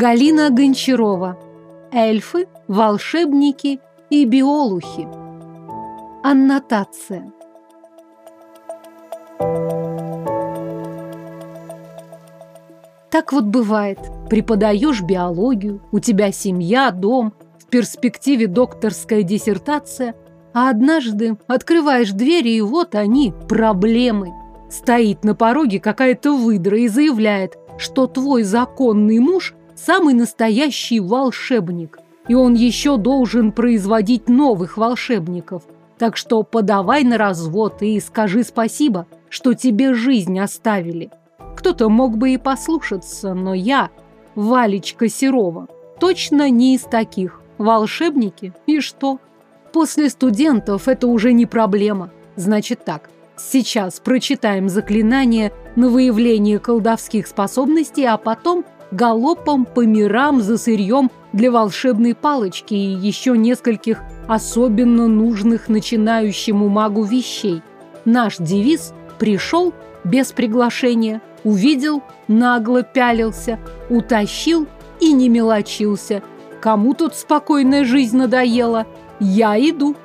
Галина Гончарова. Эльфы, волшебники и биолухи. Аннотация. Так вот бывает. Преподаешь биологию, у тебя семья, дом, в перспективе докторская диссертация, а однажды открываешь двери, и вот они, проблемы. Стоит на пороге какая-то выдра и заявляет, что твой законный муж – самый настоящий волшебник, и он еще должен производить новых волшебников. Так что подавай на развод и скажи спасибо, что тебе жизнь оставили. Кто-то мог бы и послушаться, но я, Валечка Серова, точно не из таких. Волшебники? И что? После студентов это уже не проблема. Значит так, сейчас прочитаем заклинание на выявление колдовских способностей, а потом галопом по мирам за сырьем для волшебной палочки и еще нескольких особенно нужных начинающему магу вещей. Наш девиз «Пришел без приглашения», увидел, нагло пялился, утащил и не мелочился. Кому тут спокойная жизнь надоела? Я иду.